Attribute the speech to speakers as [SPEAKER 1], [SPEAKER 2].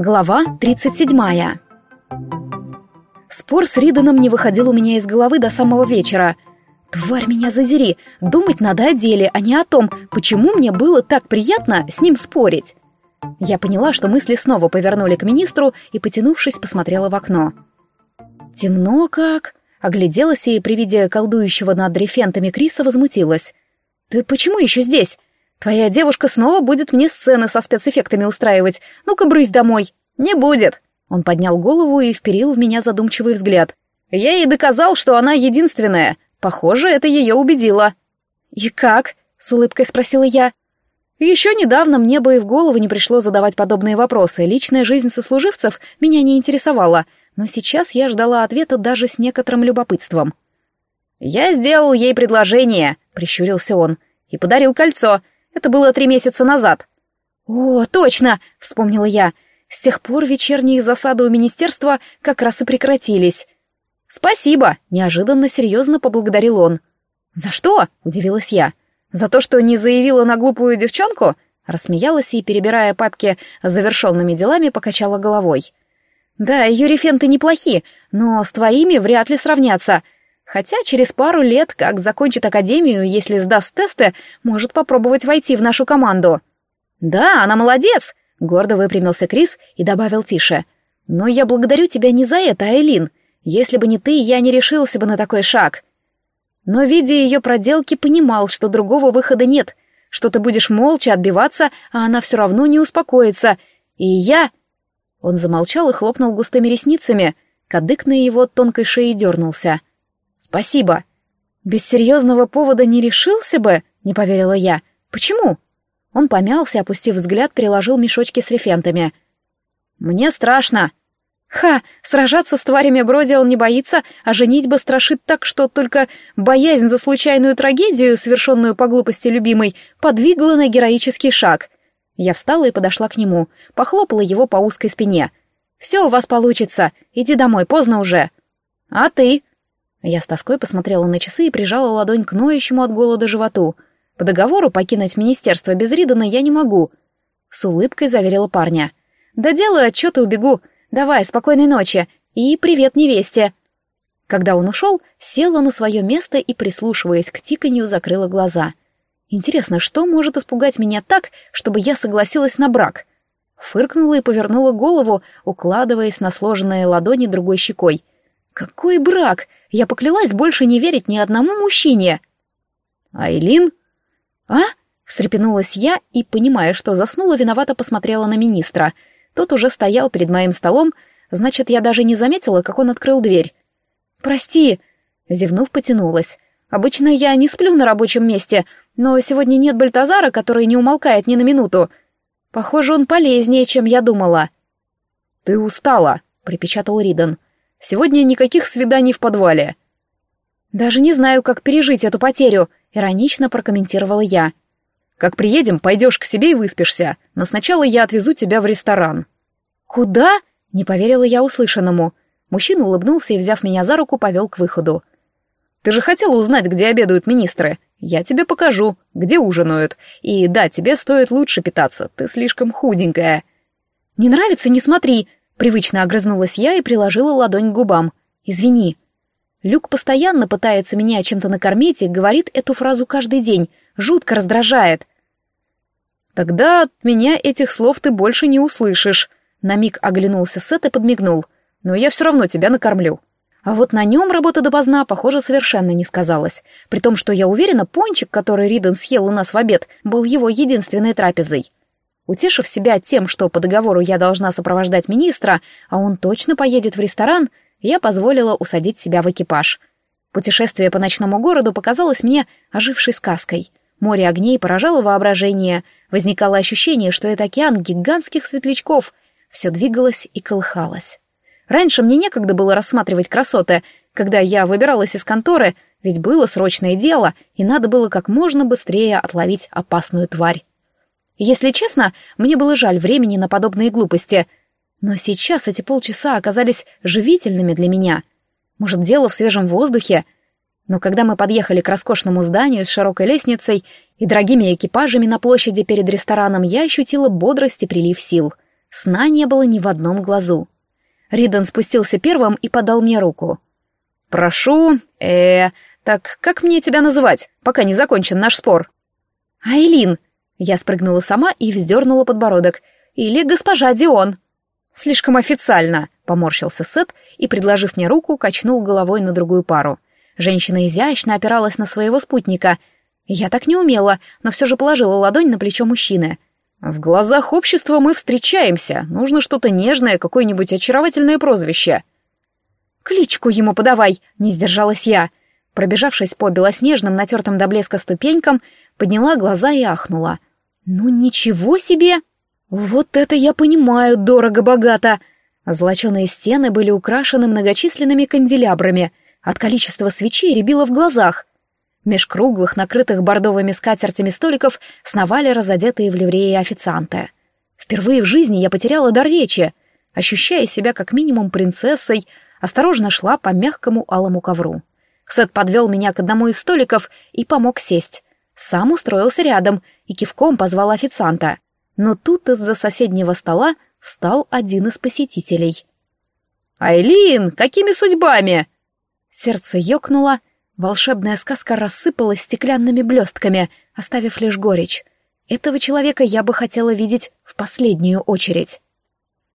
[SPEAKER 1] Глава 37. Спор с Риданом не выходил у меня из головы до самого вечера. Тварь меня зазери, думать надо о деле, а не о том, почему мне было так приятно с ним спорить. Я поняла, что мысли снова повернули к министру и, потянувшись, посмотрела в окно. Темно как. Огляделась и при виде колдующего над рефентами Криса возмутилась. «Ты почему еще здесь? Твоя девушка снова будет мне сцены со спецэффектами устраивать. Ну-ка, брысь домой. Не будет. Он поднял голову и вперил в меня задумчивый взгляд. Я ей доказал, что она единственная. Похоже, это ее убедило. И как? С улыбкой спросила я. Еще недавно мне бы и в голову не пришло задавать подобные вопросы. Личная жизнь сослуживцев меня не интересовала, но сейчас я ждала ответа даже с некоторым любопытством. «Я сделал ей предложение», — прищурился он, — «и подарил кольцо. Это было три месяца назад. «О, точно!» — вспомнила я. С тех пор вечерние засады у министерства как раз и прекратились. «Спасибо!» — неожиданно серьезно поблагодарил он. «За что?» — удивилась я. «За то, что не заявила на глупую девчонку?» Рассмеялась и, перебирая папки с завершенными делами, покачала головой. «Да, ее рефенты неплохи, но с твоими вряд ли сравнятся. Хотя через пару лет, как закончит академию, если сдаст тесты, может попробовать войти в нашу команду. Да, она молодец, гордо выпрямился Крис и добавил тише. Но я благодарю тебя не за это, Айлин. Если бы не ты, я не решился бы на такой шаг. Но, видя ее проделки, понимал, что другого выхода нет, что ты будешь молча отбиваться, а она все равно не успокоится. И я... Он замолчал и хлопнул густыми ресницами. Кадык на его тонкой шее дернулся. «Спасибо». «Без серьезного повода не решился бы?» — не поверила я. «Почему?» Он помялся, опустив взгляд, переложил мешочки с рефентами. «Мне страшно». «Ха! Сражаться с тварями Броди он не боится, а женитьба страшит так, что только боязнь за случайную трагедию, совершенную по глупости любимой, подвигла на героический шаг». Я встала и подошла к нему, похлопала его по узкой спине. «Все у вас получится. Иди домой, поздно уже». «А ты?» Я с тоской посмотрела на часы и прижала ладонь к ноющему от голода животу. По договору покинуть министерство без Ридана я не могу. С улыбкой заверила парня. «Да делаю отчет и убегу. Давай, спокойной ночи. И привет невесте». Когда он ушел, села на свое место и, прислушиваясь к тиканью, закрыла глаза. Интересно, что может испугать меня так, чтобы я согласилась на брак? Фыркнула и повернула голову, укладываясь на сложенные ладони другой щекой. Какой брак? Я поклялась больше не верить ни одному мужчине. Айлин? А? Встрепенулась я и, понимая, что заснула, виновато посмотрела на министра. Тот уже стоял перед моим столом, значит, я даже не заметила, как он открыл дверь. «Прости!» — зевнув, потянулась. «Обычно я не сплю на рабочем месте, но сегодня нет Бальтазара, который не умолкает ни на минуту. Похоже, он полезнее, чем я думала». «Ты устала», — припечатал Риден. Сегодня никаких свиданий в подвале. Даже не знаю, как пережить эту потерю, иронично прокомментировала я. Как приедем, пойдешь к себе и выспишься, но сначала я отвезу тебя в ресторан. Куда? Не поверила я услышанному. Мужчина улыбнулся и, взяв меня за руку, повел к выходу. Ты же хотела узнать, где обедают министры. Я тебе покажу, где ужинают. И да, тебе стоит лучше питаться, ты слишком худенькая. Не нравится, не смотри, Привычно огрызнулась я и приложила ладонь к губам. «Извини». Люк постоянно пытается меня чем-то накормить и говорит эту фразу каждый день. Жутко раздражает. «Тогда от меня этих слов ты больше не услышишь», — на миг оглянулся Сет и подмигнул. «Но я все равно тебя накормлю». А вот на нем работа допоздна, похоже, совершенно не сказалась. При том, что я уверена, пончик, который Риден съел у нас в обед, был его единственной трапезой. Утешив себя тем, что по договору я должна сопровождать министра, а он точно поедет в ресторан, я позволила усадить себя в экипаж. Путешествие по ночному городу показалось мне ожившей сказкой. Море огней поражало воображение, возникало ощущение, что это океан гигантских светлячков. Все двигалось и колыхалось. Раньше мне некогда было рассматривать красоты, когда я выбиралась из конторы, ведь было срочное дело, и надо было как можно быстрее отловить опасную тварь. Если честно, мне было жаль времени на подобные глупости. Но сейчас эти полчаса оказались живительными для меня. Может, дело в свежем воздухе? Но когда мы подъехали к роскошному зданию с широкой лестницей и дорогими экипажами на площади перед рестораном, я ощутила бодрость и прилив сил. Сна не было ни в одном глазу. Ридан спустился первым и подал мне руку. «Прошу, э, так как мне тебя называть, пока не закончен наш спор?» «Айлин!» Я спрыгнула сама и вздернула подбородок. «Или госпожа Дион!» «Слишком официально!» — поморщился Сет и, предложив мне руку, качнул головой на другую пару. Женщина изящно опиралась на своего спутника. Я так не умела, но все же положила ладонь на плечо мужчины. «В глазах общества мы встречаемся. Нужно что-то нежное, какое-нибудь очаровательное прозвище». «Кличку ему подавай!» — не сдержалась я. Пробежавшись по белоснежным, натертым до блеска ступенькам, подняла глаза и ахнула. «Ну ничего себе!» «Вот это я понимаю, дорого-богато!» Золоченые стены были украшены многочисленными канделябрами. От количества свечей рябило в глазах. Меж круглых, накрытых бордовыми скатертями столиков сновали разодетые в ливреи официанты. Впервые в жизни я потеряла дар речи. Ощущая себя как минимум принцессой, осторожно шла по мягкому алому ковру. Сет подвел меня к одному из столиков и помог сесть. Сам устроился рядом и кивком позвал официанта. Но тут из-за соседнего стола встал один из посетителей. «Айлин, какими судьбами?» Сердце ёкнуло, волшебная сказка рассыпалась стеклянными блестками, оставив лишь горечь. Этого человека я бы хотела видеть в последнюю очередь.